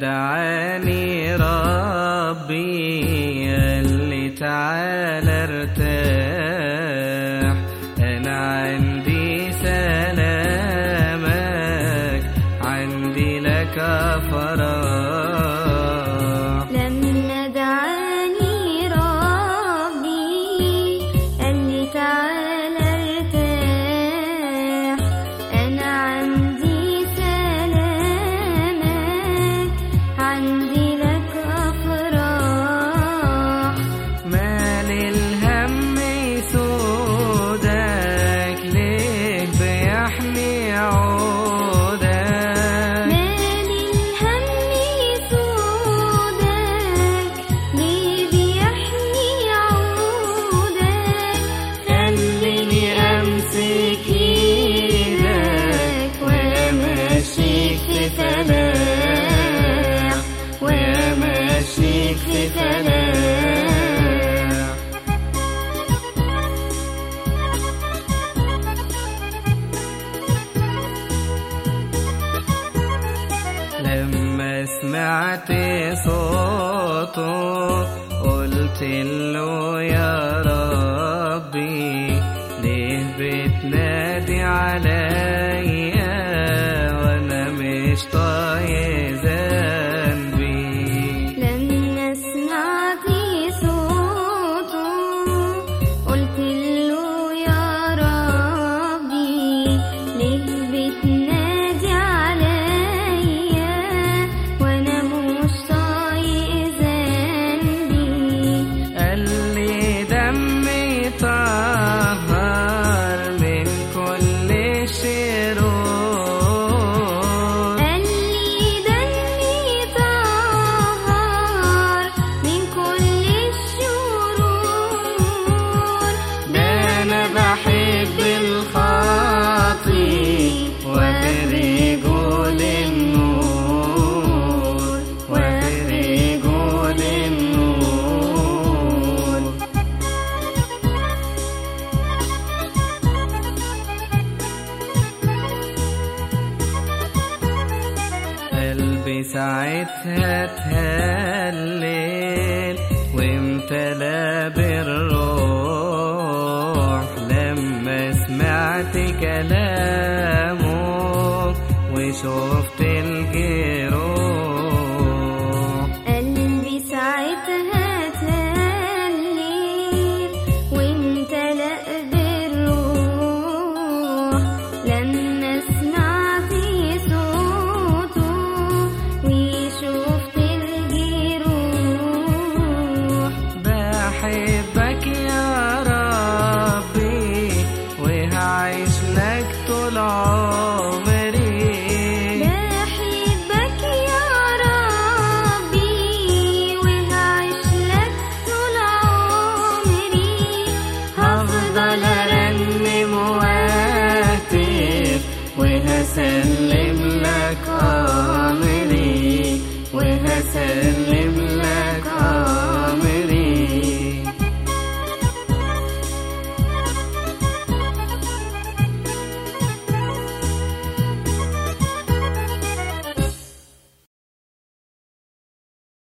دعاني رب في في فلاح لما سمعت صوته قلت له ساعتها تهلل وامتلأ بالروح. لما سمعت كلامه وشوفت الجبال Oh.